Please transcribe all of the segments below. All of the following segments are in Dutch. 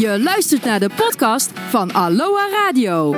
Je luistert naar de podcast van Aloha Radio.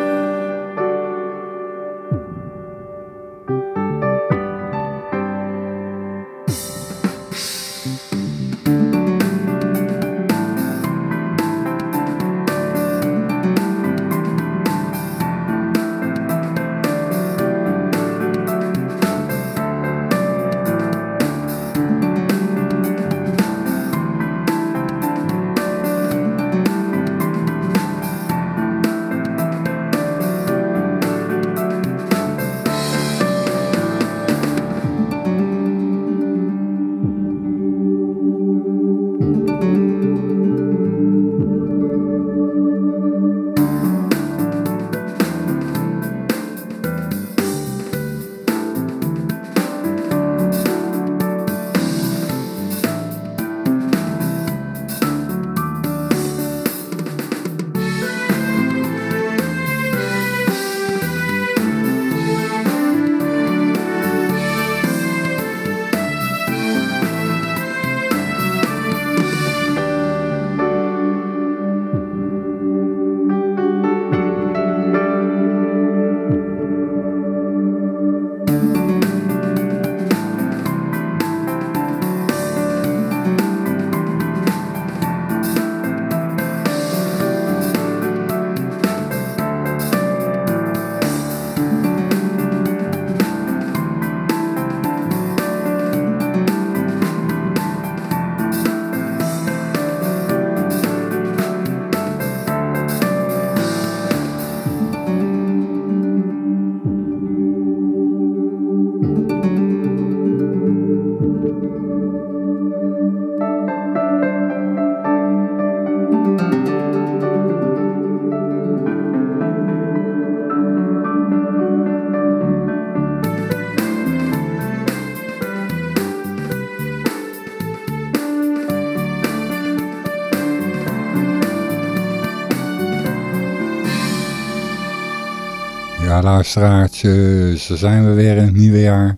Luisteraartjes, ze zijn we weer in het nieuwe jaar.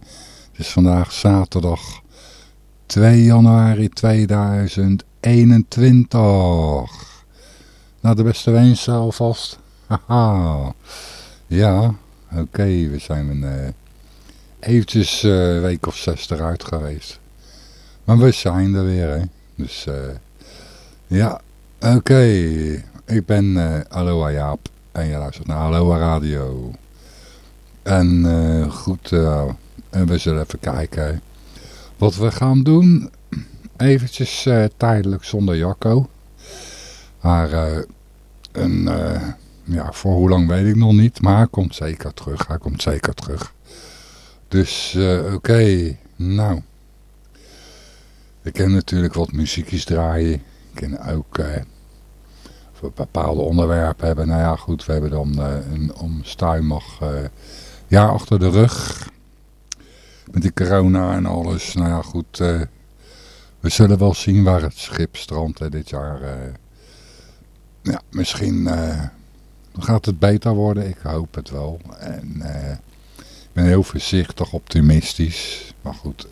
Het is vandaag zaterdag 2 januari 2021. Nou, de beste wensen alvast. Haha. Ja, oké, we zijn een, uh, eventjes een week of zes eruit geweest. Maar we zijn er weer, hè. Dus, uh, ja, oké. Ik ben uh, Aloha Jaap. En je luistert naar Aloha Radio. En uh, goed, uh, we zullen even kijken wat we gaan doen. Eventjes uh, tijdelijk zonder Jacco. Maar een, ja, voor hoe lang weet ik nog niet. Maar hij komt zeker terug. Hij komt zeker terug. Dus oké, nou. Ik kan natuurlijk wat muziekjes draaien. Ik ken ook bepaalde onderwerpen hebben. Nou ja, goed, we hebben dan een omstuimig jaar achter de rug. Met die corona en alles. Nou ja, goed. Uh, we zullen wel zien waar het schip strandt dit jaar. ja, misschien gaat het beter worden. Ik hoop het wel. En ik ben heel voorzichtig optimistisch. Maar goed.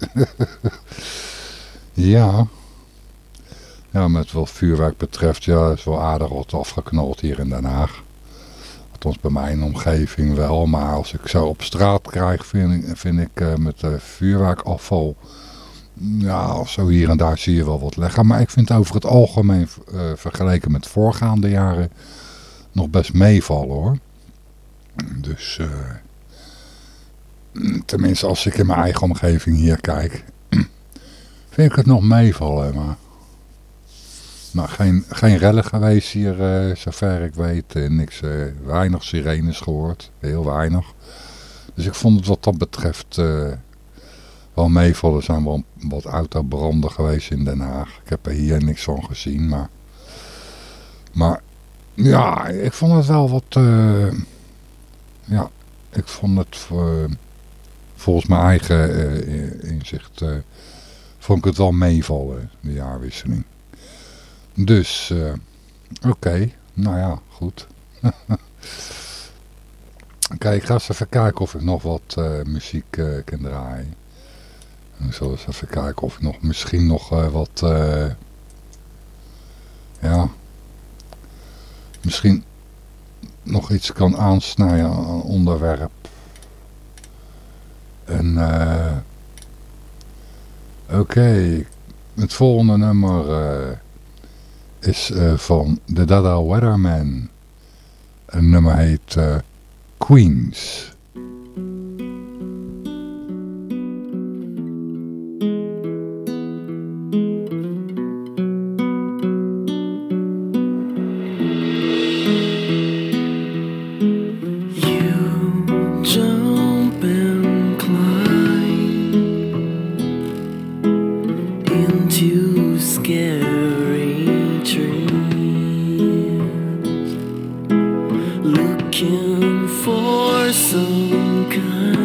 ja... Ja, met wat vuurwerk betreft, ja, is wel aardig wat afgeknald hier in Den Haag. Althans bij mijn omgeving wel, maar als ik zo op straat krijg, vind ik, uh, met vuurwerkafval, ja, zo hier en daar zie je wel wat leggen. Maar ik vind over het algemeen, uh, vergeleken met voorgaande jaren, nog best meevallen hoor. Dus, tenminste als ik in mijn eigen omgeving hier kijk, vind ik het nog meevallen, maar... Nou, geen, geen rellen geweest hier, uh, zover ik weet. Uh, niks, uh, weinig sirenes gehoord. Heel weinig. Dus ik vond het wat dat betreft wel meevallen. Er zijn wel wat autobranden geweest in Den Haag. Ik heb er hier niks van gezien. Maar, maar ja, ik vond het wel wat... ja, ik vond het volgens mijn eigen inzicht... vond ik het wel meevallen, de jaarwisseling. Dus, uh, oké. Nou ja, goed. Kijk, ik ga eens even kijken of ik nog wat uh, muziek uh, kan draaien. En ik zal eens even kijken of ik nog, misschien nog wat... ja... misschien nog iets kan aansnijden aan onderwerp. En uh, oké, het volgende nummer is uh, van The Dada Weatherman. Een nummer heet Queens. looking for some kind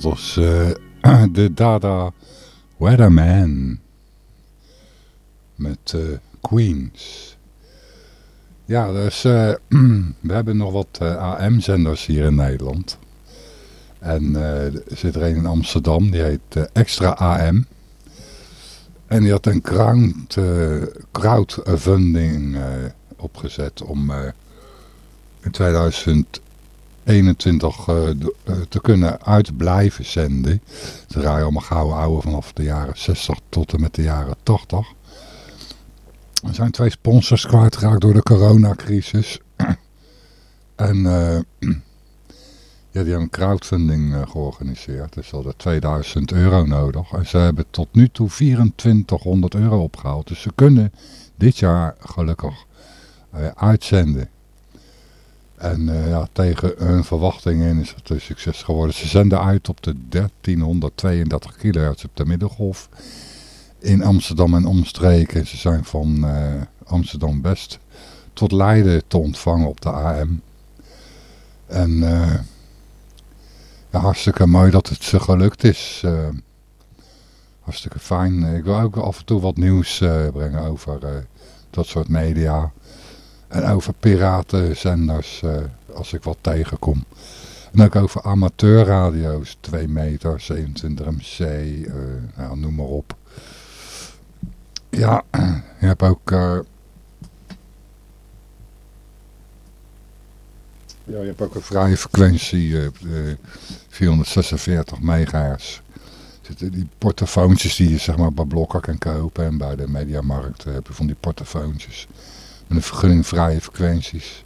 dat was uh, de Dada Weatherman met uh, Queens. Ja, dus uh, we hebben nog wat AM-zenders hier in Nederland. En er zit er een in Amsterdam, die heet Extra AM. En die had een crowd, crowdfunding opgezet om in 2000 21 uh, uh, te kunnen uitblijven zenden. Ze draaien allemaal gouden ouwe vanaf de jaren 60 tot en met de jaren 80. Er zijn twee sponsors kwijtgeraakt door de coronacrisis. en uh, ja, die hebben crowdfunding georganiseerd. Dus ze hadden 2000 euro nodig. En ze hebben tot nu toe 2400 euro opgehaald. Dus ze kunnen dit jaar gelukkig uitzenden. En ja, tegen hun verwachtingen is het een succes geworden. Ze zenden uit op de 1332 kHz op de middengolf in Amsterdam en omstreken. Ze zijn van Amsterdam West tot Leiden te ontvangen op de AM. En ja, hartstikke mooi dat het ze gelukt is. Hartstikke fijn. Ik wil ook af en toe wat nieuws brengen over dat soort media. En over piratenzenders, als ik wat tegenkom. En ook over amateurradio's, 2 meter, 27 MC, nou, noem maar op. Ja, je hebt ook Ja, je hebt ook een vrije frequentie, uh, 446 megahertz. Zitten die portofoontjes die je zeg maar bij Blokker kan kopen en bij de Mediamarkt heb je van die portofoontjes. Met een vergunning vrije frequenties.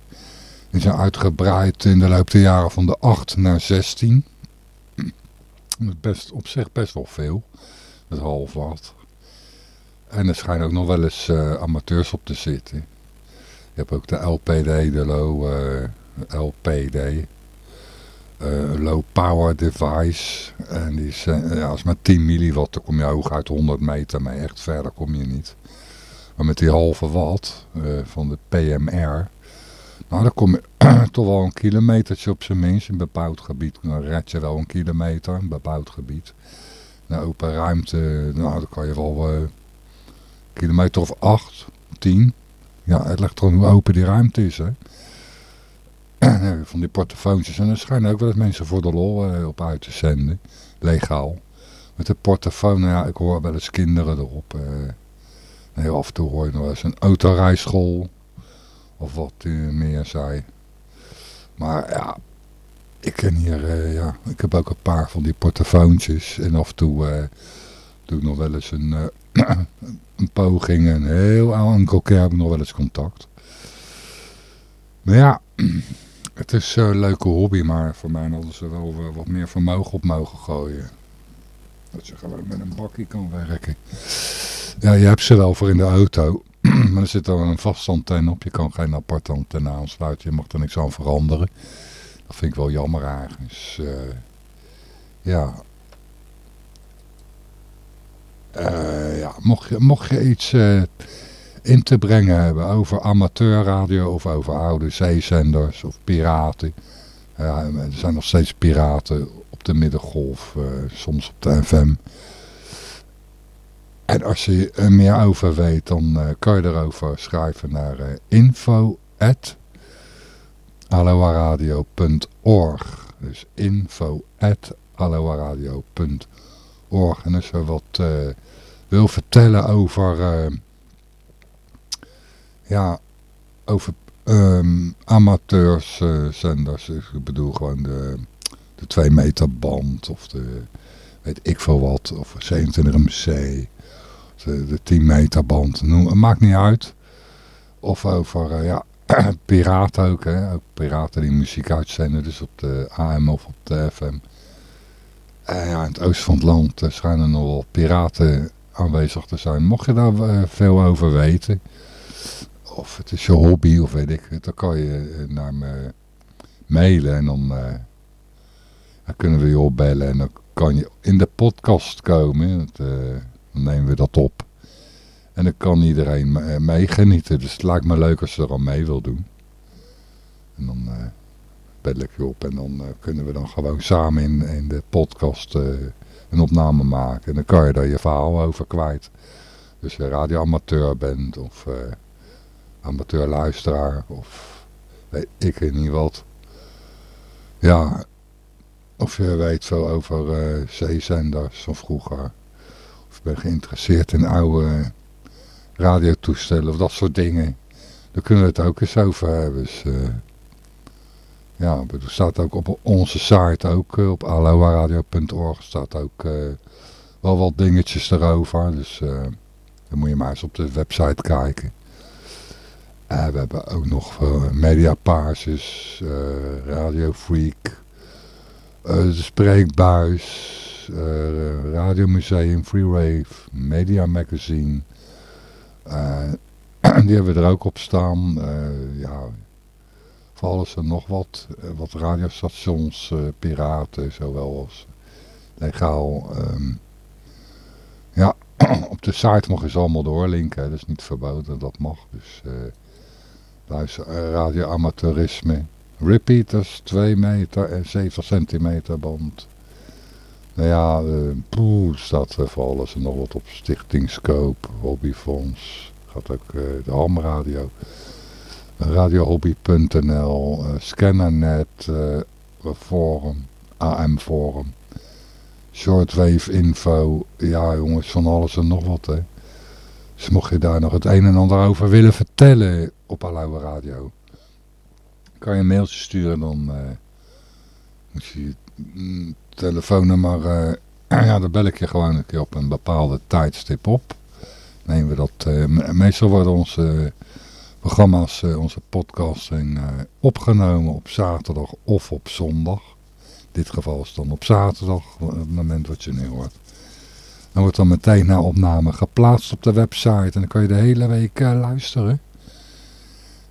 Die zijn uitgebreid in de loop der jaren van de 8 naar 16. Dat best, op zich best wel veel. Dat half wat. En er schijnen ook nog wel eens uh, amateurs op te zitten. Je hebt ook de LPD, de low... Uh, LPD. Uh, low power device. En die is, ja, als met 10 milliwatt, dan kom je hoog uit 100 meter mee. Echt verder kom je niet. Maar met die halve watt uh, van de PMR. Nou, dan kom je toch wel een kilometertje op zijn minst. In een bepaald gebied. Dan red je wel een kilometer. Een bepaald gebied. Nou, open ruimte. Nou, dan kan je wel een kilometer of 8, 10. Ja, het ligt gewoon hoe open die ruimte is, hè. van die portofoontjes. En er schijnen ook wel eens mensen voor de lol eh, op uit te zenden. Legaal. Met de portofoon, nou ja, ik hoor wel eens kinderen erop. Eh, heel af en toe hoor je nog eens een autorijschool. Of wat meer zei. Maar ja, ik ken hier, uh, ja, ik heb ook een paar van die portofoontjes. En af en toe uh, doe ik nog wel eens een, uh, een poging. En heel enkele keer heb ik nog wel eens contact. Maar ja, het is een leuke hobby, maar voor mij hadden ze wel eh, wat meer vermogen op mogen gooien. Dat je gewoon met een bakkie kan werken. Ja, je hebt ze wel voor in de auto. maar er zit dan een vaste antenne op. Je kan geen aparte antenne aansluiten. Je mag er niks aan veranderen. Dat vind ik wel jammer eigenlijk. Uh, ja. Uh, ja, mocht je, mocht je iets... Uh, in te brengen hebben over amateurradio of over oude zeezenders of piraten. Er zijn nog steeds piraten op de middengolf, soms op de FM. En als je er meer over weet, dan uh, kan je erover schrijven naar uh, info at Dus info at En als je wat wil vertellen over ja, over um, amateurzenders. Uh, ik bedoel gewoon de, de 2 meter band of de weet ik veel wat. Of 27 MC. De, de 10 meter band. Noem, maakt niet uit. Of over uh, ja, piraten ook. Hè. Piraten die muziek uitzenden. Dus op de AM of op de FM. Uh, ja, in het oosten van het land uh, schijnen nog wel piraten aanwezig te zijn. Mocht je daar veel over weten of het is je hobby of weet ik, dan kan je eh, naar me mailen en dan, dan, kunnen we je opbellen en dan kan je in de podcast komen. Dan nemen we dat op. En dan kan iedereen meegenieten. Dus het lijkt me leuk als je er al mee wil doen. En dan uh, bel ik je op en dan kunnen we dan gewoon samen in, in de podcast een opname maken. En dan kan je daar je verhaal over kwijt. Dus je radioamateur bent of amateurluisteraar of weet ik niet wat. Ja, of je weet veel over zeezenders van vroeger. Bent geïnteresseerd in oude radiotoestellen of dat soort dingen. Daar kunnen we het ook eens over hebben. Dus, uh, ja, er staat ook op onze site, ook uh, op aloaradio.org, staat ook wel wat dingetjes erover. Dus dan moet je maar eens op de website kijken. We hebben ook nog Mediapages, uh, Radio Freak, de Spreekbuis, Radiomuseum, Free Wave, Media Magazine, die hebben we er ook op staan. ja, voor alles en nog wat. wat radiostations, piraten, zowel als legaal. Ehm, ja, op de site mag je ze allemaal doorlinken. Dat is niet verboden, dat mag. Dus luister, radioamateurisme. Repeaters, 2 meter en 7 centimeter band. Nou ja, uh, poeh, staat er voor alles en nog wat op Stichtingscoop, Hobbyfonds. Gaat ook uh, de hamradio. Radiohobby.nl, Scannernet, Forum, AM Forum. Shortwave info. Ja jongens, van alles en nog wat hè. Dus mocht je daar nog het een en ander over willen vertellen op Alouwe Radio kan je een mailtje sturen, dan moet je telefoonnummer, uh, ja, dan bel ik je gewoon een keer op een bepaalde tijdstip op. Nemen we dat, uh, meestal worden onze programma's, onze podcasting opgenomen op zaterdag of op zondag. In dit geval is het dan op zaterdag, op het moment wat je nu hoort. Dan wordt dan meteen na opname geplaatst op de website en dan kan je de hele week luisteren.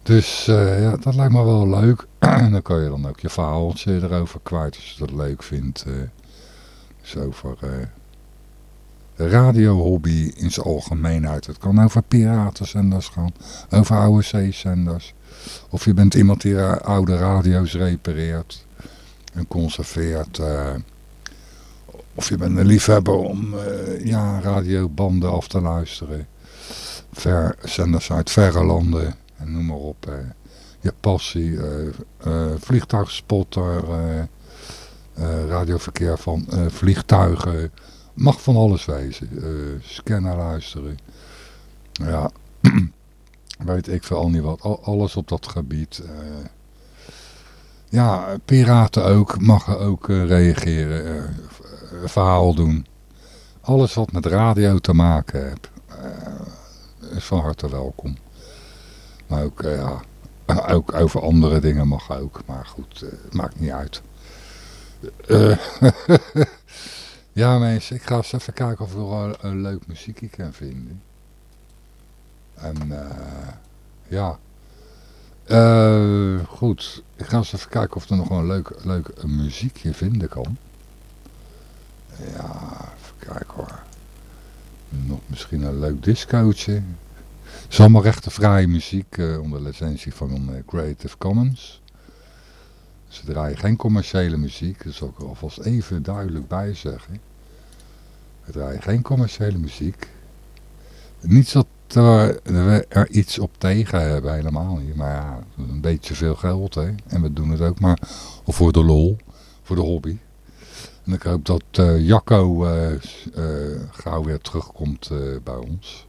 Dus ja, dat lijkt me wel leuk. En dan kan je dan ook je verhaaltje erover kwijt als je dat leuk vindt. Dus over uh, de radiohobby in zijn algemeenheid. Het kan over piratenzenders gaan, over oude zeezenders. Of je bent iemand die oude radio's repareert en conserveert. of je bent een liefhebber om ja, radiobanden af te luisteren. Ver, zenders uit verre landen noem maar op. Eh, je passie, uh, vliegtuigspotter, radioverkeer van vliegtuigen. Mag van alles wezen. scanner luisteren. Ja, weet ik veel al niet wat. alles op dat gebied. ja, piraten ook. Mag ook reageren. verhaal doen. Alles wat met radio te maken heeft. is van harte welkom. Maar ook, ja, ook over andere dingen mag ook. Maar goed, uh, maakt niet uit. Uh, ja mensen, ik ga eens even kijken of ik nog een, leuk muziekje kan vinden. En ja. goed, ik ga eens even kijken of er nog een leuk, leuk muziekje vinden kan. Ja, even kijken hoor. Nog misschien een leuk discootje is allemaal rechtenvrije muziek uh, onder licentie van uh, Creative Commons. Ze draaien geen commerciële muziek, dat zal ik er alvast even duidelijk bij zeggen. We draaien geen commerciële muziek. Niet dat we er iets op tegen hebben, helemaal niet. Maar ja, een beetje veel geld, hè. En we doen het ook maar voor de lol, voor de hobby. En ik hoop dat uh, Jacco gauw weer terugkomt bij ons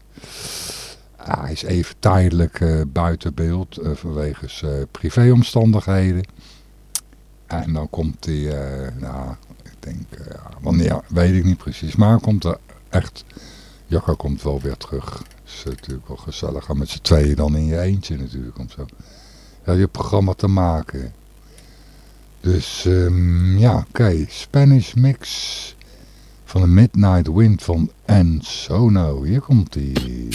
hij is even tijdelijk uh, buiten beeld uh, vanwege uh, privéomstandigheden. En dan komt hij, nou, ik denk, wanneer, weet ik niet precies. Maar komt er echt, Jacco komt wel weer terug. Is natuurlijk wel gezellig met z'n tweeën dan in je eentje natuurlijk. Om zo ja, je programma te maken. Dus um, ja, oké. Spanish Mix van de Midnight Wind van Ensono. Hier komt hij.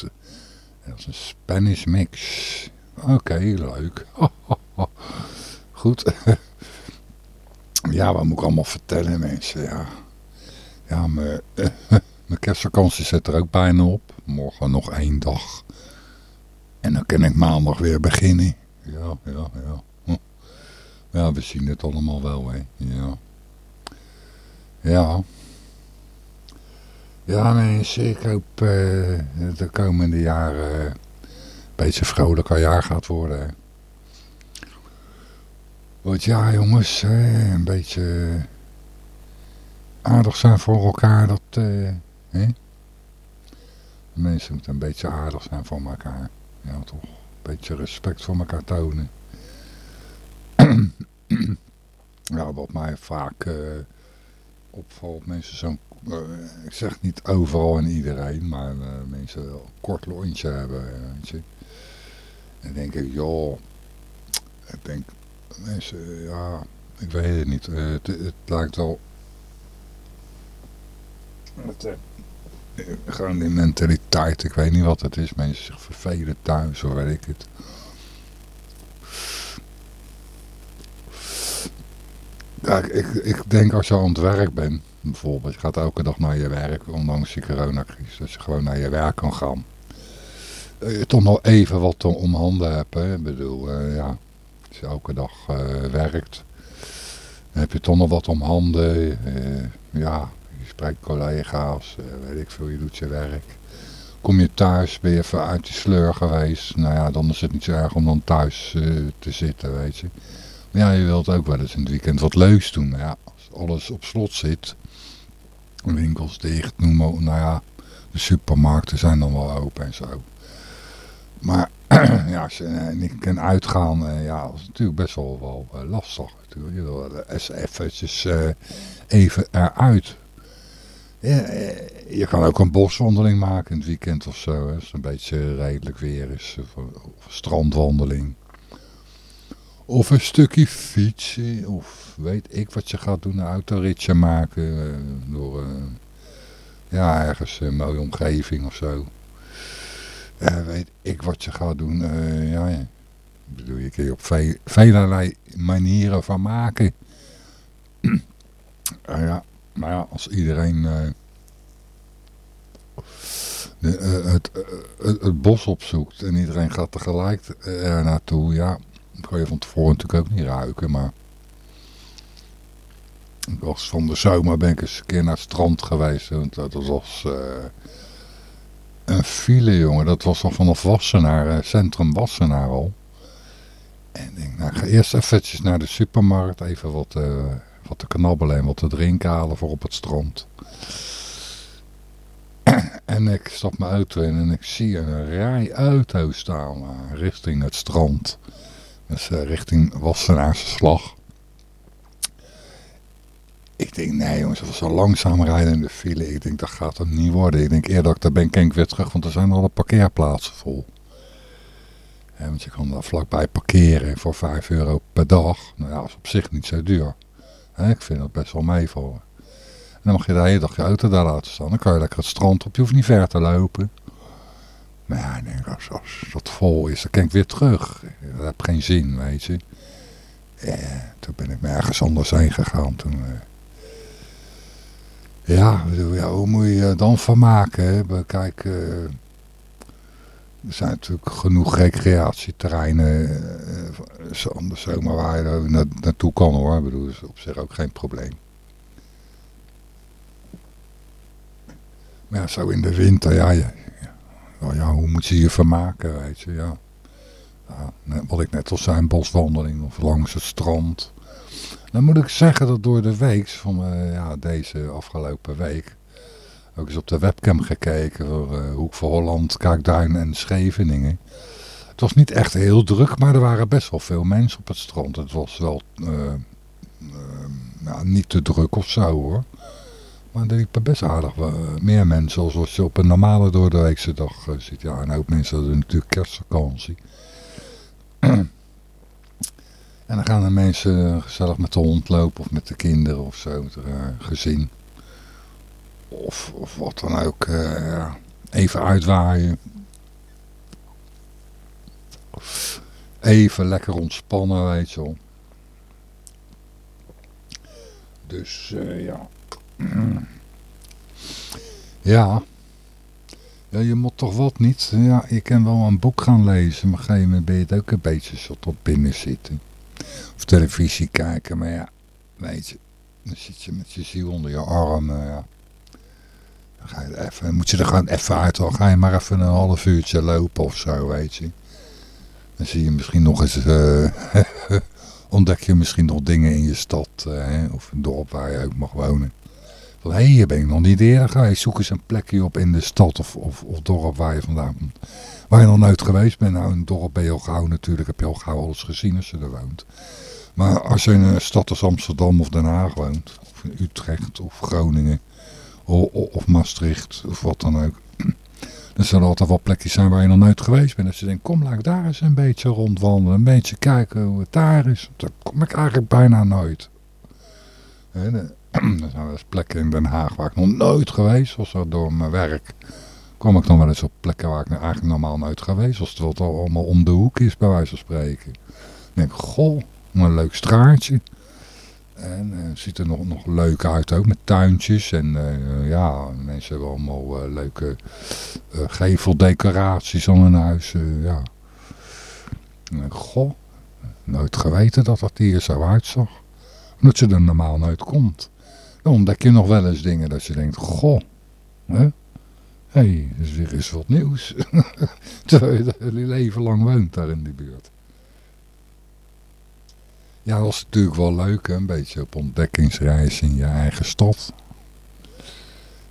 Wind. Dat is een Spanish mix. Oké, leuk. Goed. ja, wat moet ik allemaal vertellen mensen? Ja, ja mijn, mijn kerstvakantie zit er ook bijna op. Morgen nog één dag. En dan kan ik maandag weer beginnen. Ja, ja, ja. Hm. Ja, we zien het allemaal wel, hè. Ja. Ja. Ja, mensen, ik hoop eh, dat de komende jaren een beetje een vrolijker jaar gaat worden. Want ja, jongens, hè, een beetje aardig zijn voor elkaar, dat, eh, hè. Mensen moeten een beetje aardig zijn voor elkaar. Ja, toch. Een beetje respect voor elkaar tonen. ja, wat mij vaak eh, opvalt, mensen zo'n, eh, ik zeg niet overal en iedereen, maar eh, mensen wel een kort lontje hebben, eh, weet je. En denk ik, joh, ik denk, mensen, ja, ik weet het niet. Het, het lijkt wel, het, gewoon die mentaliteit, ik weet niet wat het is, mensen zich vervelen thuis, of weet ik het. Ja, ik, ik, denk als je aan het werk bent, bijvoorbeeld, je gaat elke dag naar je werk, ondanks die coronacrisis, dat je gewoon naar je werk kan gaan. Dat je toch nog even wat om handen hebt. Ik bedoel, eh, ja, als je elke dag eh, werkt, dan heb je toch nog wat om handen. eh, ja, je spreekt collega's, eh, weet ik veel, je doet je werk. Kom je thuis, ben je even uit die sleur geweest. Nou ja, dan is het niet zo erg om dan thuis eh, te zitten, weet je. Ja, je wilt ook wel eens in het weekend wat leuks doen. Ja, als alles op slot zit, winkels dicht, noem maar, nou ja, de supermarkten zijn dan wel open en zo. Maar ja, als je eh, niet kan uitgaan, eh, ja, dat is natuurlijk best wel, wel eh, lastig. Natuurlijk. Je wil even eruit. Ja, je kan ook een boswandeling maken in het weekend of zo, als het een beetje redelijk weer is. Of een strandwandeling. Of een stukje fietsen, of weet ik wat je gaat doen, een autoritje maken. eh, door, eh, ja, ergens een mooie omgeving of zo. Eh, weet ik wat je gaat doen, ja, ja. Ik bedoel, je kun je op ve manieren van maken. Ah ja, maar ja, als iedereen de, het, het, bos opzoekt en iedereen gaat tegelijk er naartoe, ja, dat kan je van tevoren natuurlijk ook niet ruiken, maar ik was van de zomer ben ik eens een keer naar het strand geweest, want dat was eh, een file, jongen, dat was al vanaf Wassenaar, eh, centrum Wassenaar al. En ik denk, nou, ga eerst eventjes naar de supermarkt, even wat, eh, wat te knabbelen en wat te drinken halen voor op het strand. En ik stap mijn auto in en ik zie een rij auto's staan richting het strand. Dus eh, richting Wassenaarse slag. Ik denk, nee jongens, dat was zo langzaam rijden in de file. Ik denk, dat gaat het niet worden. Ik denk eerder dat ik daar ben, ik weer terug, want er zijn alle parkeerplaatsen vol. Want je kan daar vlakbij parkeren voor 5 euro per dag. Nou ja, dat is op zich niet zo duur. Ik vind dat best wel meevallen. En dan mag je de hele dag je auto daar laten staan. Dan kan je lekker het strand op. Je hoeft niet ver te lopen. Maar ja, ik denk, als, dat vol is, dan kan ik weer terug. Dat heb geen zin, weet je. Toen ben ik me ergens anders heen gegaan. Toen, eh, ja, ja, hoe moet je dan van maken? Hè? Kijk, eh, er zijn natuurlijk genoeg recreatieterreinen uh, zo om de zomer waar je na, naartoe kan hoor. Ik bedoel, dat is op zich ook geen probleem. Maar ja, zo in de winter, ja, ja, hoe moet je je vermaken, weet je, ja. ja wat ik net al zei, een boswandeling of langs het strand. Dan moet ik zeggen dat door de week, van uh, ja, deze afgelopen week, ook eens op de webcam gekeken voor uh, Hoek van Holland, Kaakduin en Scheveningen. Het was niet echt heel druk, maar er waren best wel veel mensen op het strand. Het was wel uh, uh, niet te druk of zo hoor. Maar er liepen best aardig meer mensen zoals je op een normale doordeweekse dag ziet. Ja, en ook mensen hadden natuurlijk kerstvakantie. en dan gaan de mensen gezellig met de hond lopen of met de kinderen of zo, met gezin. Of, wat dan ook. Even uitwaaien. Even lekker ontspannen, weet je wel. Dus ja. Ja. Ja, je moet toch wat niet. Ja, je kan wel een boek gaan lezen, maar op een gegeven moment ben je het ook een beetje zo tot binnen zitten. Of televisie kijken, maar ja, weet je. Dan zit je met je ziel onder je arm, ja. Dan ga je even, moet je er gewoon even uit, dan ga je maar even een half uurtje lopen of zo, weet je. Dan zie je misschien nog eens, uh, ontdek je misschien nog dingen in je stad, uh, of een dorp waar je ook mag wonen. Hé, hier ben ik nog niet eerder geweest, zoek eens een plekje op in de stad of, of, of dorp waar je vandaan komt. Waar je nog nooit geweest bent, nou een dorp ben je al gauw natuurlijk, heb je al gauw alles gezien als je er woont. Maar als je in een stad als Amsterdam of Den Haag woont, of in Utrecht of Groningen, of, of Maastricht of wat dan ook. Er zullen altijd wel plekjes zijn waar je nog nooit geweest bent. Als je denkt, kom laat ik daar eens een beetje rondwandelen. Een beetje kijken hoe het daar is. Daar kom ik eigenlijk bijna nooit. er zijn wel eens plekken in Den Haag waar ik nog nooit geweest was. Door mijn werk kwam ik dan wel eens op plekken waar ik eigenlijk normaal nooit geweest was. Terwijl het allemaal om de hoek is bij wijze van spreken. Dan denk goh, een leuk straatje. En het uh, ziet er nog, nog leuk uit ook met tuintjes. En uh, ja, mensen hebben allemaal uh, leuke geveldecoraties aan hun huis. ja. En, goh, nooit geweten dat dat hier zo uitzag. Omdat je er normaal nooit komt. Ontdek je nog wel eens dingen dat je denkt, goh, hè? Hé, hey, is weer eens wat nieuws. Terwijl je leven lang woont daar in die buurt. Ja, dat is natuurlijk wel leuk, hè? een beetje op ontdekkingsreis in je eigen stad.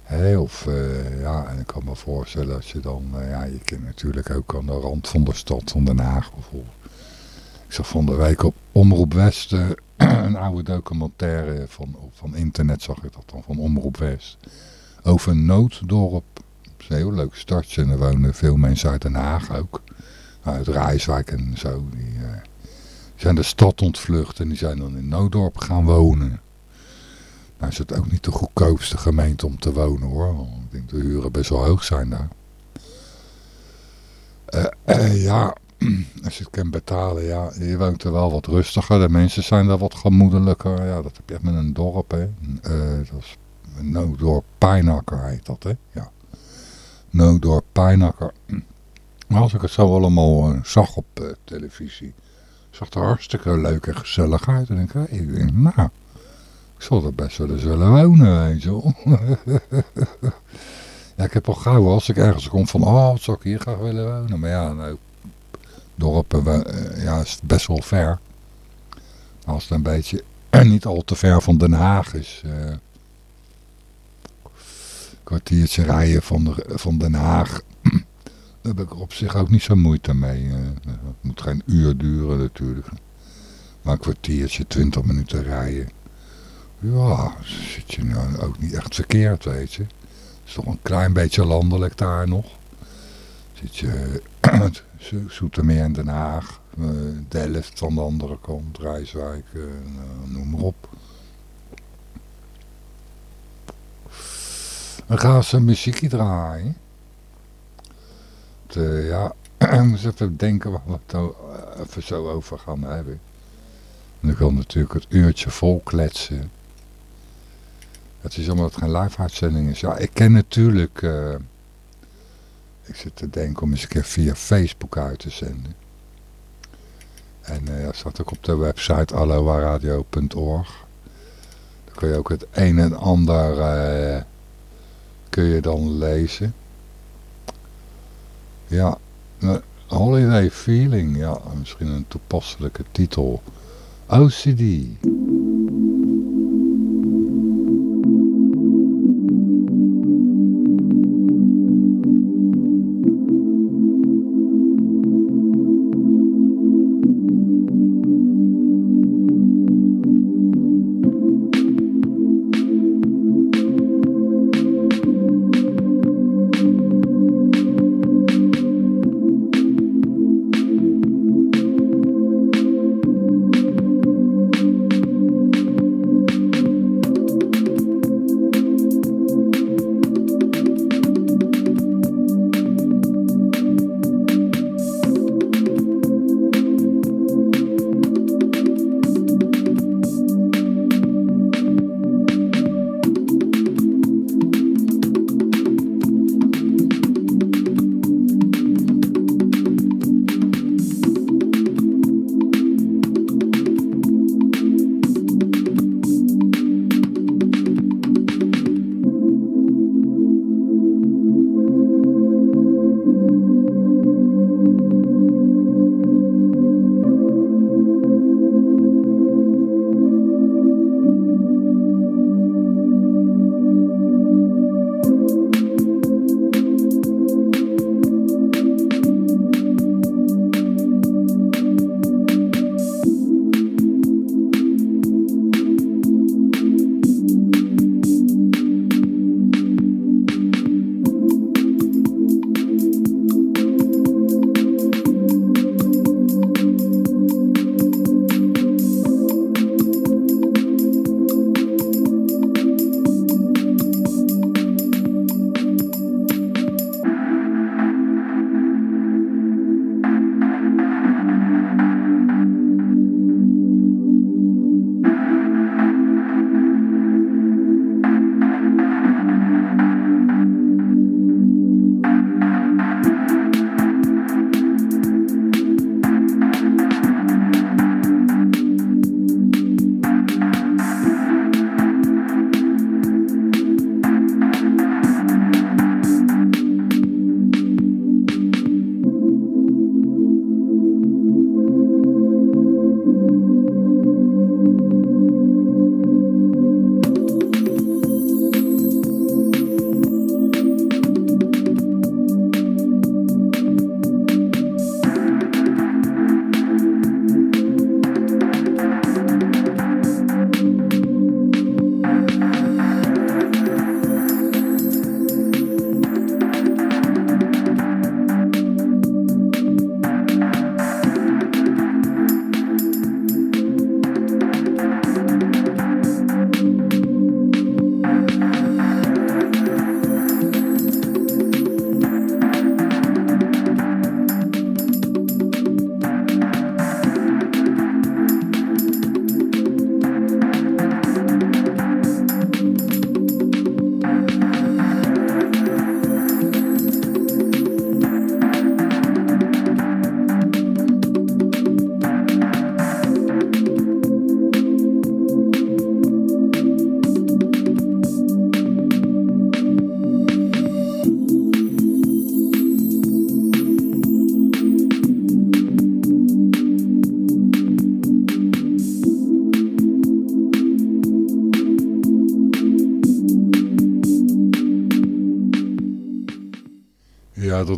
Hey, of uh, ja, en ik kan me voorstellen dat je dan, uh, ja, je kent natuurlijk ook aan de rand van de stad van Den Haag bijvoorbeeld. Ik zag van de week op Omroep West uh, een oude documentaire van, van internet, zag ik dat dan, van Omroep West. Over nooddorp. Dat is een heel leuk stadje en er wonen veel mensen uit Den Haag ook. Uit Rijswijk en zo, die zijn de stad ontvlucht en die zijn dan in Noodorp gaan wonen. Nou is het ook niet de goedkoopste gemeente om te wonen hoor. Want ik denk de huren best wel hoog zijn daar. Uh, ja, als je het kan betalen, ja, je woont er wel wat rustiger. De mensen zijn er wat gemoedelijker. Ja, dat heb je met een dorp, hè. Uh, dat is Pijnakker heet dat, hè. Ja. Noodorp Pijnakker. Maar als ik het zo allemaal zag op televisie zag er hartstikke leuk en gezellig uit. En ik, ik denk, nou, ik zal er best wel eens willen wonen, weet je ja, ik heb al gauw als ik ergens kom van, oh, wat zou ik hier graag willen wonen. Maar ja, nou, dorpen, uh, ja, is best wel ver. Als het een beetje niet al te ver van Den Haag is. Uh, kwartiertje rijden van, de, van Den Haag daar heb ik op zich ook niet zo moeite mee. Het moet geen uur duren natuurlijk. Maar een kwartiertje, twintig minuten rijden. Ja, zit je nou ook niet echt verkeerd, weet je. Het is toch een klein beetje landelijk daar nog. Zit je Zoetermeer en Den Haag. Delft aan de andere kant, Rijswijk, noem maar op. Dan gaan ze muziekje draaien uh, ja, ik moest even denken waar we het uh, even zo over gaan hebben. En dan kan natuurlijk het uurtje vol kletsen. Het is omdat het geen live uitzending is. Ja, ik ken natuurlijk... ik zit te denken om eens een keer via Facebook uit te zenden. En uh, dat staat ook op de website aloaradio.org. Dan kun je ook het een en ander kun je dan lezen. Ja, Holiday Feeling, ja, misschien een toepasselijke titel. OCD.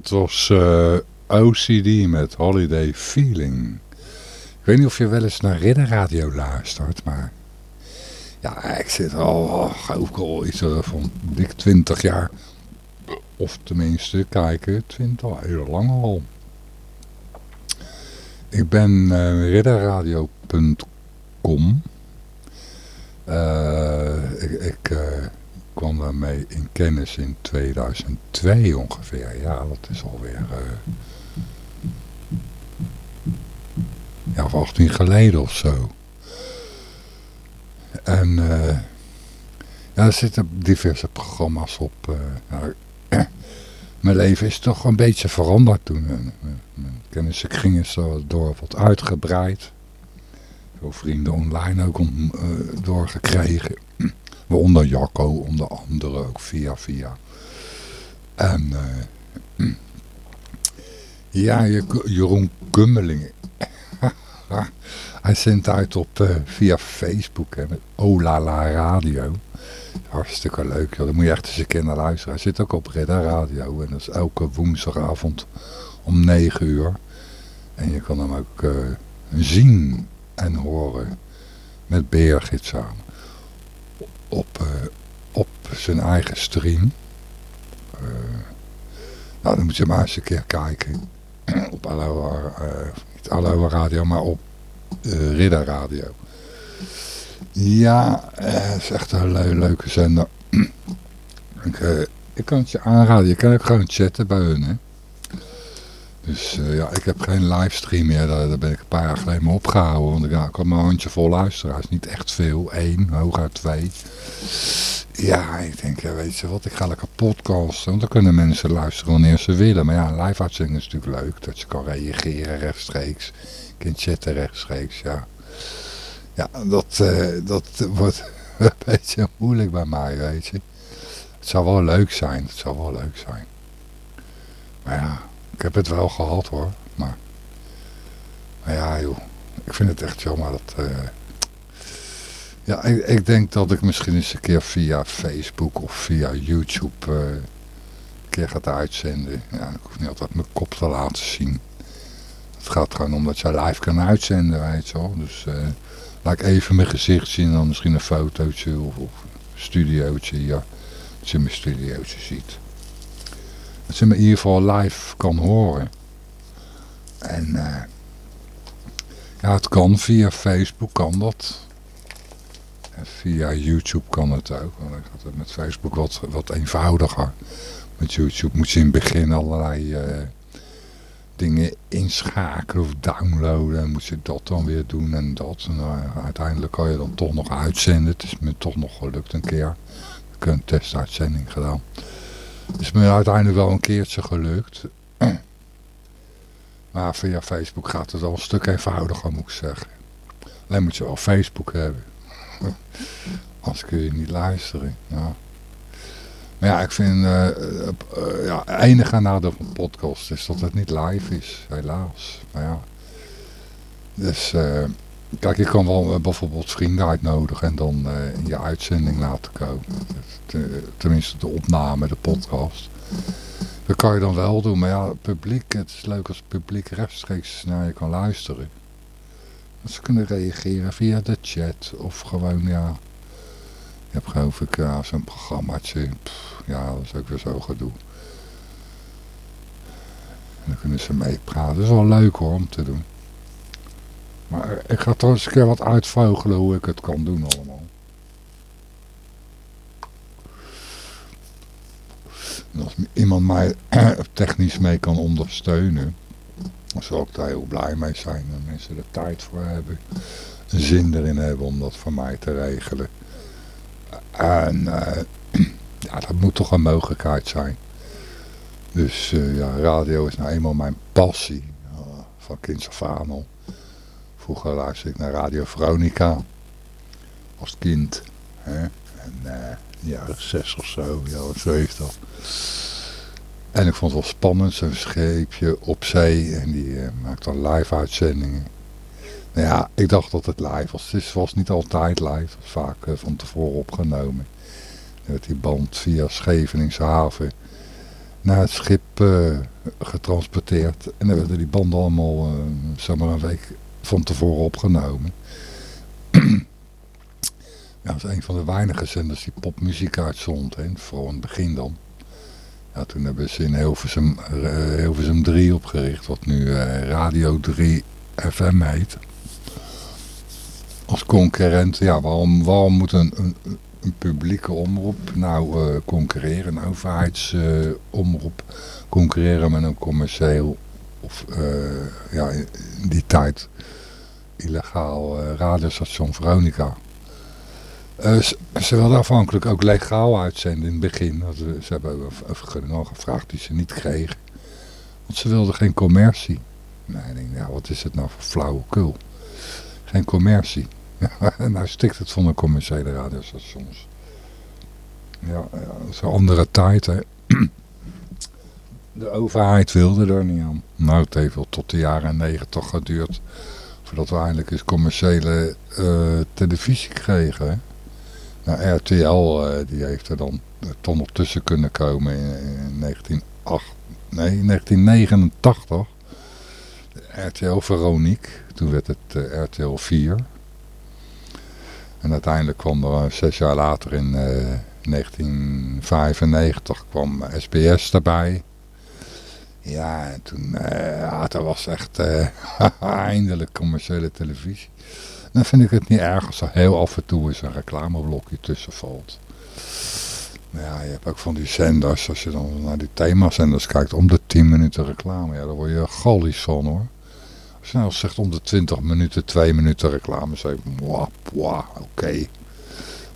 Dat was eh, OCD met Holiday Feeling. Ik weet niet of je wel eens naar Ridderradio luistert, maar... Ja, ik zit al, ook al iets van dik 20 jaar. Of tenminste, kijken, 20, heel lang al. Ik ben uh, ridderradio.com. Uh, ik, ik kwam daarmee in kennis in 2002 ongeveer. Ja, dat is alweer... Uh, ja, of 18 geleden of zo. En uh, ja, er zitten diverse programma's op. Uh, nou, mijn leven is toch een beetje veranderd toen. Mijn kennissen gingen zo door wat uitgebreid. Veel vrienden online ook om, doorgekregen Waaronder Jacco, onder andere ook via via. En uh, ja, Jeroen Kummeling. Hij zendt uit op uh, via Facebook hè, met Olala Radio. Hartstikke leuk, joh. daar moet je echt eens een keer naar luisteren. Hij zit ook op Redda Radio en dat is elke woensdagavond om 9 uur. En je kan hem ook uh, zien en horen met Beergit samen. Op, uh, op zijn eigen stream. Uh, nou, dan moet je maar eens een keer kijken. op Aloha, niet Aloha Radio, maar op Ridder Radio. Ja, het is echt een le leuke zender. ik, ik kan het je aanraden. Je kan ook gewoon chatten bij hun, hè. Dus uh, ja, ik heb geen livestream meer. Daar, daar, ben ik een paar jaar geleden mee opgehouden. Want ik, ja, ik had mijn handje vol luisteraars. Niet echt veel. Eén, hooguit twee. Ja, ik denk, ja, weet je wat, ik ga lekker podcasten. Want dan kunnen mensen luisteren wanneer ze willen. Maar ja, live uitzending is natuurlijk leuk. Dat je kan reageren rechtstreeks. Je kunt chatten rechtstreeks, ja. Ja, dat, uh, dat wordt een beetje moeilijk bij mij, weet je. Het zou wel leuk zijn. Het zou wel leuk zijn. Maar ja... Ik heb het wel gehad hoor. Maar, ja joh. Ik vind het echt jammer dat... Uh, ja, ik, denk dat ik misschien eens een keer via Facebook of via YouTube uh, een keer gaat uitzenden. Ja, ik hoef niet altijd mijn kop te laten zien. Het gaat gewoon om dat je live kan uitzenden, weet je. Dus uh, laat ik even mijn gezicht zien en dan misschien een fotootje of, een studiootje. Ja, dat je mijn studiootje ziet. Ze me in ieder geval live kan horen. En uh, ja, het kan via Facebook, kan dat. En via YouTube kan het ook. Want dan gaat het met Facebook wat, wat eenvoudiger. Met YouTube moet je in het begin allerlei uh, dingen inschakelen of downloaden. En moet je dat dan weer doen en dat. En uh, uiteindelijk kan je dan toch nog uitzenden. Het is me toch nog gelukt een keer. Ik heb een testuitzending gedaan is me uiteindelijk wel een keertje gelukt. Maar via Facebook gaat het al een stuk eenvoudiger, moet ik zeggen. Alleen moet je wel Facebook hebben. Anders kun je niet luisteren. Ja. Maar ja, ik vind uh, ja, enige nadeel van podcast is dat het niet live is, helaas. Ja, dus kijk, je kan wel bijvoorbeeld vrienden uitnodigen en dan in je uitzending laten komen tenminste de opname, de podcast. Dat kan je dan wel doen, maar ja, het publiek, het is leuk als het publiek rechtstreeks naar je kan luisteren. Dat ze kunnen reageren via de chat of gewoon, ja, je hebt geloof ik zo'n programmaatje, ja, dat is ook weer zo gedoe. En dan kunnen ze meepraten, dat is wel leuk hoor, om te doen. Maar ik ga toch eens een keer wat uitvogelen hoe ik het kan doen allemaal. En als iemand mij technisch mee kan ondersteunen, dan zal ik daar heel blij mee zijn. Dat mensen er tijd voor hebben, zin erin hebben om dat voor mij te regelen. En uh, ja, dat moet toch een mogelijkheid zijn. Dus uh, ja, radio is nou eenmaal mijn passie. Uh, van kinds af al. Vroeger luisterde ik naar Radio Veronica. Als kind. Hè? En jaren zes of zo, ja, zeven dan. En ik vond het wel spannend, zo'n scheepje op zee en die uh, maakt dan live uitzendingen. Nou ja, ik dacht dat het live was. Het was niet altijd live, het was vaak uh, van tevoren opgenomen. Dan werd die band via Scheveningse haven naar het schip uh, getransporteerd. En dan werden die banden allemaal, zomaar een week van tevoren opgenomen. Dat is een van de weinige zenders die popmuziek uitzond. Hè, vooral in het begin dan. Toen hebben ze in Hilversum, uh, Hilversum 3 opgericht. Wat nu uh, Radio 3 FM heet. Als concurrent. Ja, waarom, waarom moet een, een, publieke omroep nou uh, concurreren? Een overheidsomroep concurreren met een commercieel. Of ja, in die tijd illegaal radiostation Veronica. Uh, ze, ze wilden afhankelijk ook legaal uitzenden in het begin. Ze, ze hebben een vergunning al gevraagd die ze niet kregen. Want ze wilden geen commercie. Nee, ik denk, ja, wat is het nou voor flauwekul? Geen commercie. nou stikt het van de commerciële radiostations. Ja, ja, is een andere tijd, hè. De overheid wilde er niet aan. Nou, het heeft wel tot de jaren negentig geduurd voordat we eindelijk eens commerciële televisie kregen. Hè? Nou, RTL uh, die heeft er dan uh, toch nog tussen kunnen komen in, in 1908, nee, 1989. RTL Veronique, toen werd het RTL 4. En uiteindelijk kwam er zes jaar later in 1995 kwam SBS erbij. Ja, en toen ja, dat was echt eindelijk commerciële televisie. Dan vind ik het niet erg als er heel af en toe eens een reclameblokje tussen valt. Maar ja, je hebt ook van die zenders, als je dan naar die themazenders kijkt, om de 10 minuten reclame. Ja, daar word je gallisch van hoor. Als je nou zegt om de 20 minuten, 2 minuten reclame, zeg ik, wah, wah, oké.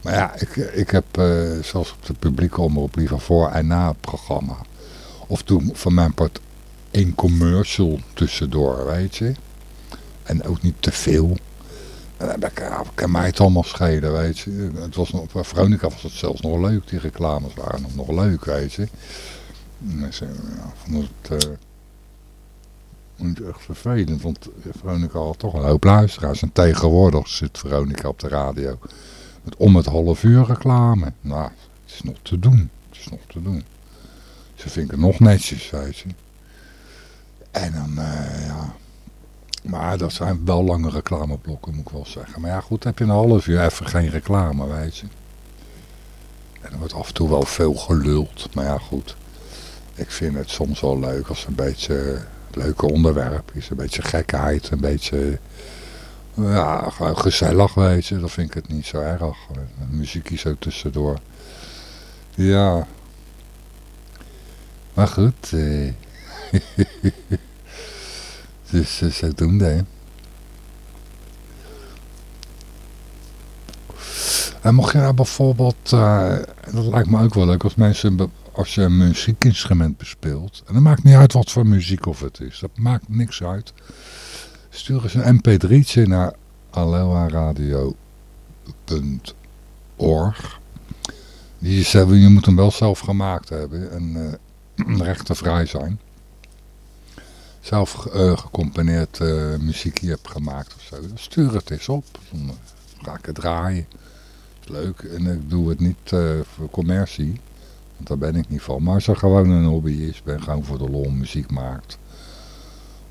Maar ja, ik, ik heb, uh, zoals op de publieke omroep, liever voor en na het programma of toen van mijn part één commercial tussendoor, weet je. En ook niet te veel. En dan kan mij het allemaal schelen, weet je. Het was nog, bij Veronica was het zelfs nog leuk. Die reclames waren nog, leuk, weet je. Mensen ja, vonden het uh, niet echt vervelend. Want Veronica had toch een hoop luisteraars. En tegenwoordig zit Veronica op de radio. Met om het half uur reclame. Nou, het is nog te doen. Het is nog te doen. Ze vinden het nog netjes, zei ze. En dan, uh, ja... Maar dat zijn wel lange reclameblokken, moet ik wel zeggen. Maar ja, goed, heb je een half uur even geen reclame, weet je. En er wordt af en toe wel veel geluld. Maar ja, goed. Ik vind het soms wel leuk als een beetje leuke onderwerp is. Een beetje gekheid, een beetje... Ja, gezellig, weet je. Dat vind ik het niet zo erg. Muziekje zo tussendoor. Ja, maar goed. Eh, dus uh, zodoende, hè. En mocht je nou bijvoorbeeld, uh, dat lijkt me ook wel leuk als mensen, als je een muziekinstrument bespeelt. En dat maakt niet uit wat voor muziek of het is. Dat maakt niks uit. Stuur eens een mp3'tje naar aloha-radio.org. Die is, je moet hem wel zelf gemaakt hebben. En rechtenvrij zijn. Zelf uh, gecomponeerd uh, muziekje heb gemaakt of zo. Stuur het eens op. Dan uh, ga ik het draaien. is leuk. En ik doe het niet voor commercie. Want daar ben ik niet van. Maar als er gewoon een hobby is. Ben gewoon voor de lol muziek maakt.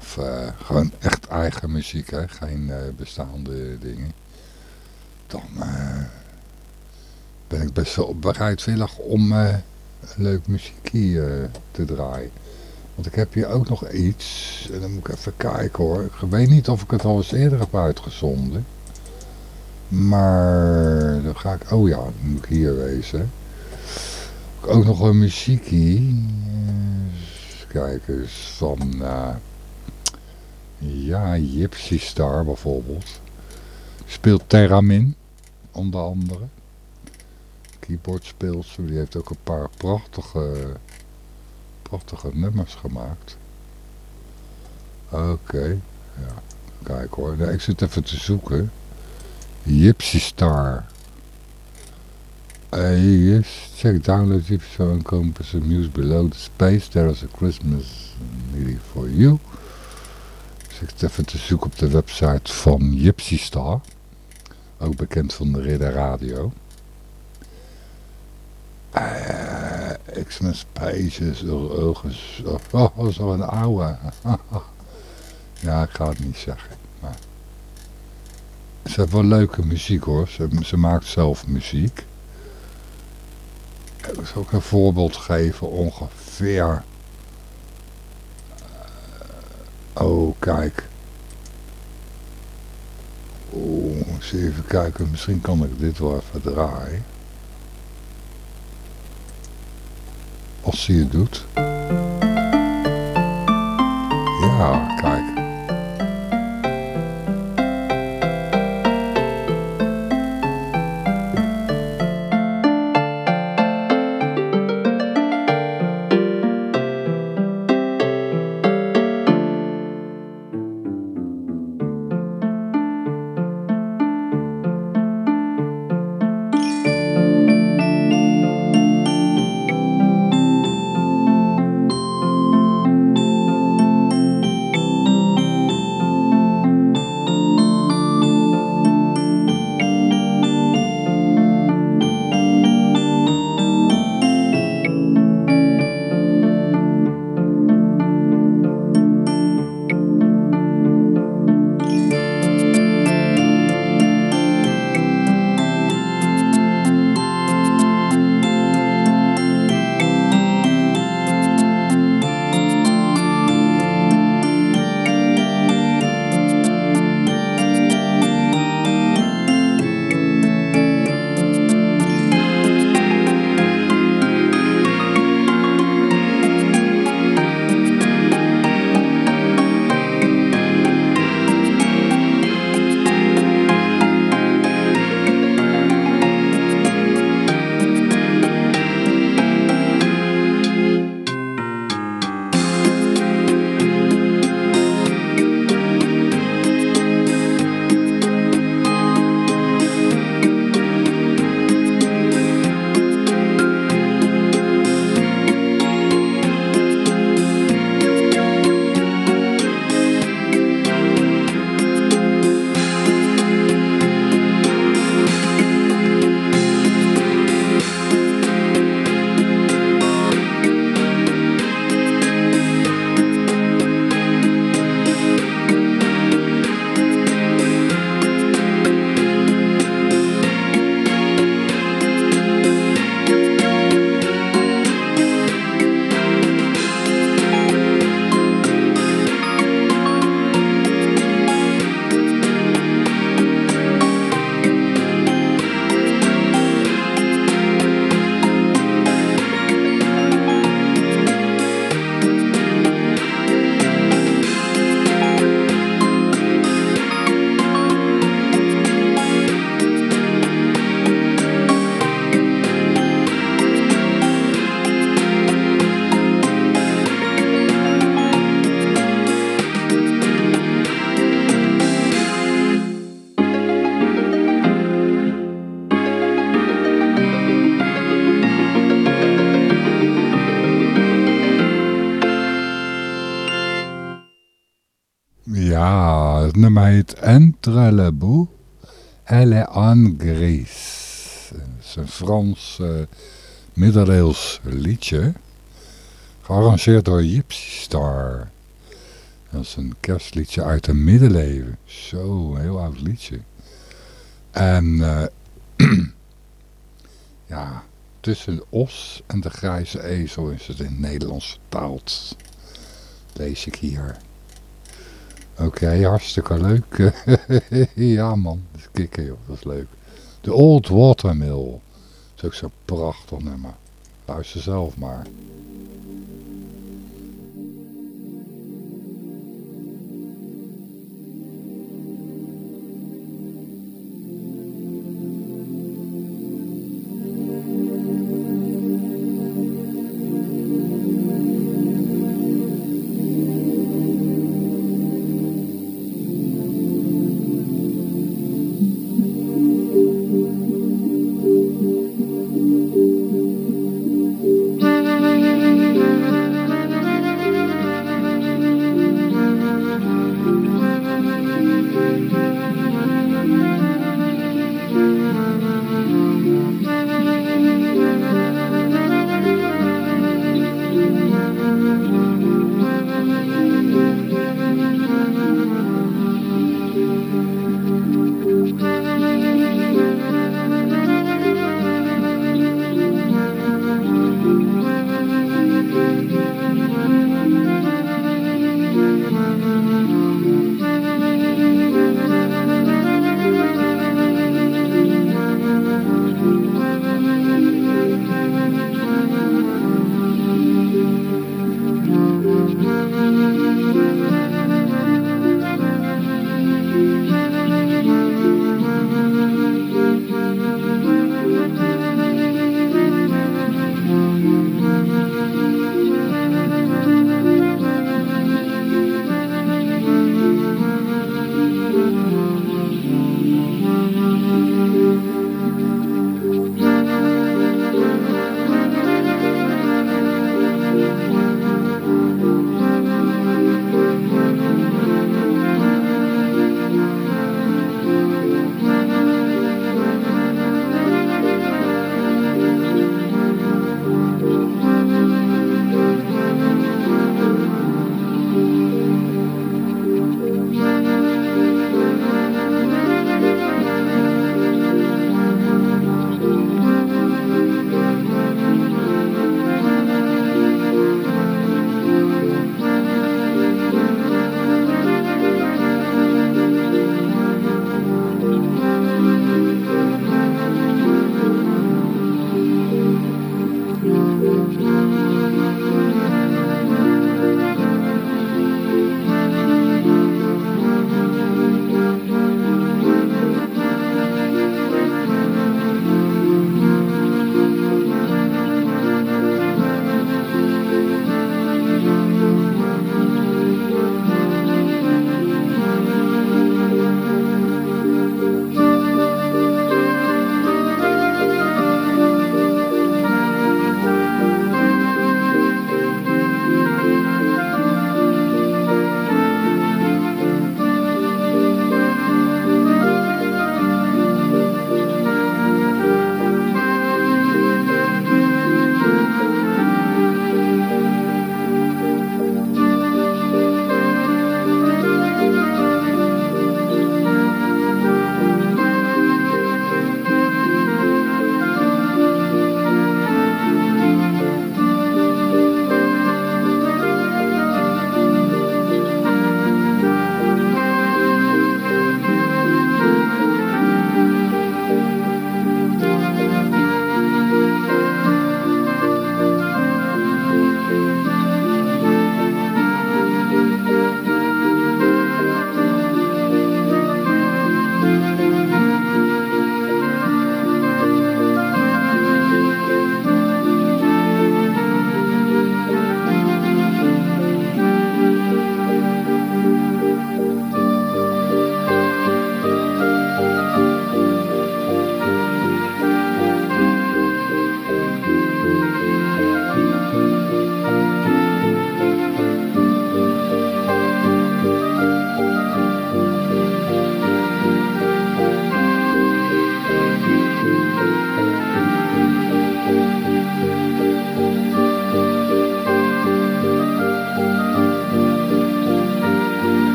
Of gewoon echt eigen muziek. Hè? Geen bestaande dingen. Dan ben ik best wel bereidwillig om leuk muziekje te draaien. Want ik heb hier ook nog iets. En dan moet ik even kijken hoor. Ik weet niet of ik het al eens eerder heb uitgezonden. Maar dan ga ik... Oh ja, dan moet ik hier wezen. Ook nog een muziekje. Kijk eens van... Uh, ja, Gypsy Star bijvoorbeeld. Speelt Terramin. Onder andere keyboardspeelster. Die heeft ook een paar prachtige, prachtige nummers gemaakt. Oké, ja. Kijk hoor, ik zit even te zoeken. Gypsy Star. Uh, yes, check download Gypsy Star and compass the music below the space. There is a Christmas meeting for you. Ik zit even te zoeken op de website van Gypsy Star. Ook bekend van de Ridder Radio. Uh, X-Men Pages, ergens. Oh, oh, zo een oude. ja, ik ga het niet zeggen. Maar. Ze heeft wel leuke muziek hoor. Ze, ze maakt zelf muziek. Ik zal ook een voorbeeld geven ongeveer. Uh, oh, kijk. Oh, eens even kijken. Misschien kan ik dit wel even draaien. Als hij het doet. Ja, kijk. Nummer heet Entre le bout et le en gris. Het is een Frans uh, middeleeuws liedje. Gearrangeerd door Gypsy Star. Dat is een kerstliedje uit de middeleeuwen. Zo, een heel oud liedje. En uh, ja, tussen de os en de grijze ezel is het in het Nederlands vertaald. Lees ik hier. Oké, hartstikke leuk. ja man, dat is joh, dat is leuk. De Old Watermill. Dat is ook zo prachtig nummer. Luister zelf maar.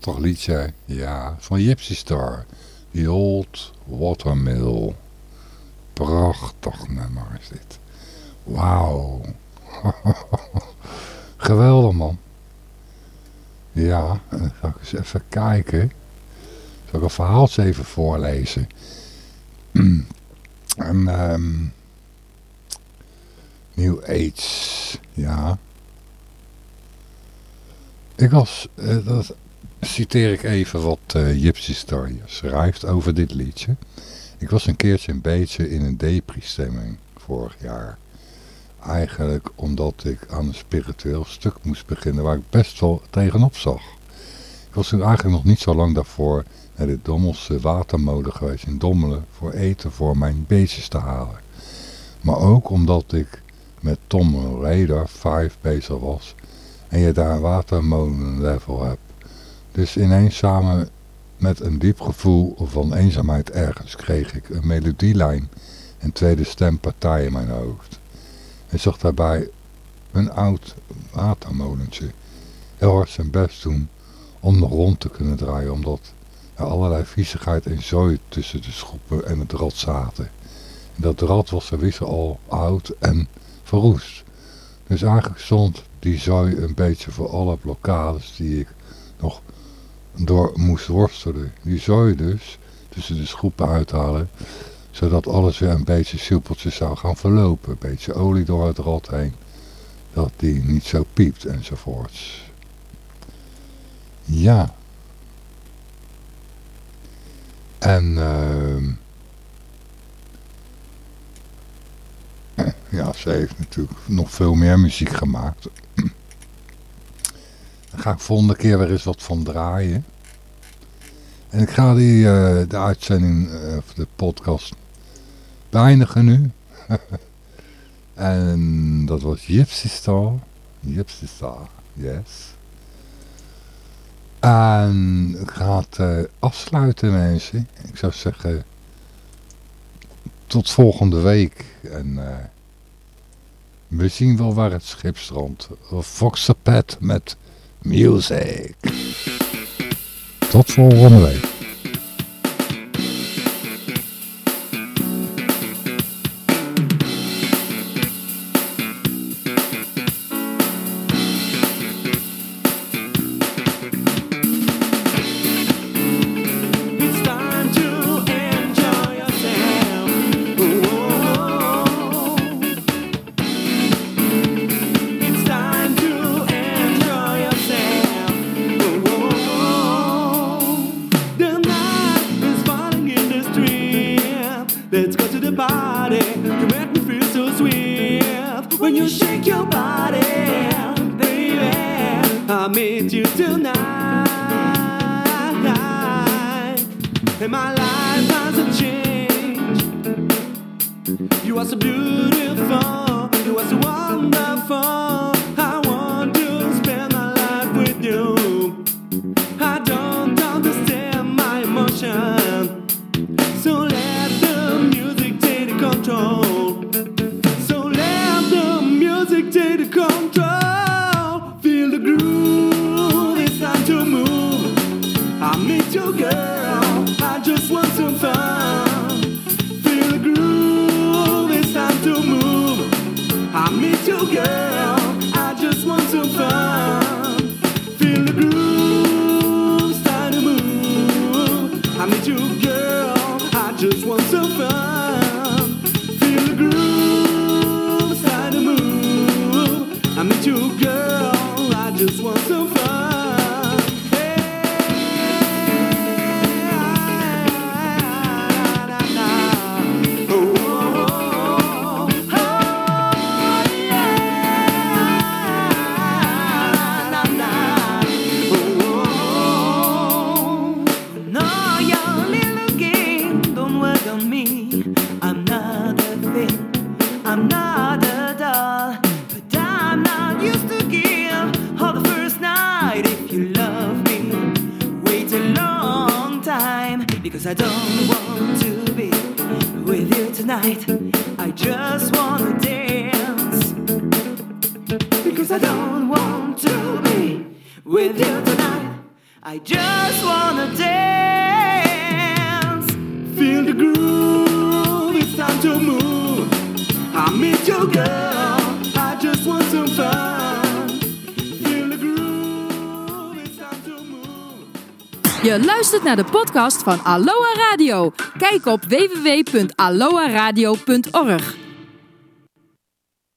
Prachtig liedje. Ja, van Gypsy Star. The Old Watermill. Prachtig nummer is dit. Wauw. Geweldig man. Ja, dan ga ik eens even kijken. Zal ik een verhaaltje even voorlezen. en, ehm New Age, ja. Ik was, eh, dat citeer ik even wat eh Gypsy Star schrijft over dit liedje. Ik was een keertje een beetje in een depri-stemming vorig jaar. Eigenlijk omdat ik aan een spiritueel stuk moest beginnen waar ik best wel tegenop zag. Ik was toen eigenlijk nog niet zo lang daarvoor naar de Dommelse watermolen geweest in Dommelen voor eten voor mijn beestjes te halen. Maar ook omdat ik met Tom Radar 5 bezig was en je daar een watermolenlevel hebt. Dus ineens samen met een diep gevoel van eenzaamheid ergens kreeg ik een melodielijn en tweede stempartij in mijn hoofd. En zag daarbij een oud watermolentje heel hard zijn best doen om nog rond te kunnen draaien, omdat er allerlei viezigheid en zooi tussen de schoepen en het rad zaten. En dat rad was sowieso al oud en verroest. Dus eigenlijk stond die zooi een beetje voor alle blokkades die ik nog door moest worstelen. Die zooi dus tussen de schoepen uithalen, zodat alles weer een beetje soepeltjes zou gaan verlopen. Een beetje olie door het rad heen, dat die niet zo piept enzovoorts. Ja. En ehm ja, ze heeft natuurlijk nog veel meer muziek gemaakt. Daar ga ik volgende keer weer eens wat van draaien. En ik ga die, eh, de uitzending, eh, of de podcast, beëindigen nu. en dat was Gypsy Star. Gypsy Star, yes. En ik ga het eh, afsluiten mensen. Ik zou zeggen, tot volgende week. En zien wel waar het schip strandt. Foxapet met music. Tot volgende week. Naar de podcast van Aloha Radio. Kijk op www.aloaradio.org.